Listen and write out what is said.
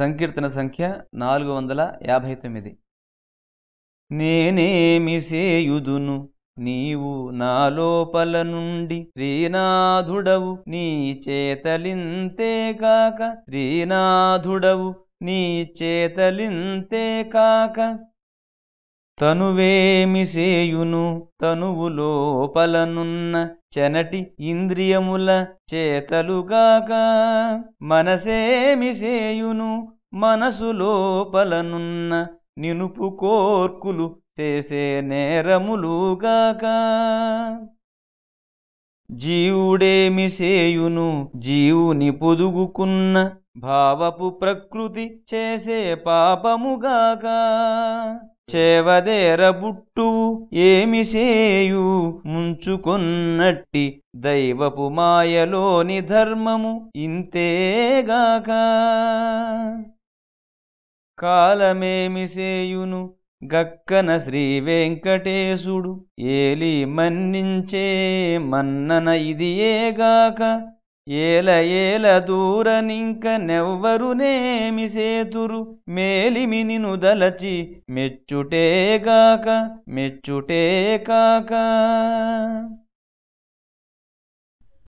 సంకీర్తన సంఖ్య నాలుగు వందల యాభై తొమ్మిది. నేనేమి సేయుదును నీవు నా లోపల నుండి శ్రీనాథుడవు. నీ చేతలింతే కాక శ్రీనాథుడవు. నీ చేతలింతే కాక తనువేమి సేయును తనువు లోపలనున్న చెనటి ఇంద్రియముల చేతలుగాక మనసేమి సేయును మనసు లోపలనున్న నినుపు కోర్కులు చేసే నేరములుగాక జీవుడేమి సేయును జీవుని పొదుగుకున్న భావపు ప్రకృతి చేసే పాపముగాక చేవదేరబుట్టు ఏమి సేయు? ముంచుకొన్నట్టి దైవపు మాయలోని ధర్మము ఇంతేగాక. కాలమేమి సేయును? గక్కన శ్రీ వెంకటేశుడు ఏలి మన్నించే మన్నన ఇది ఏగాక. ఏల ఏల దూరనింక నెవ్వరునేమి సేతురు. మేలిమి నిను దలచి మెచ్చుటేగాక మెచ్చుటే కాక.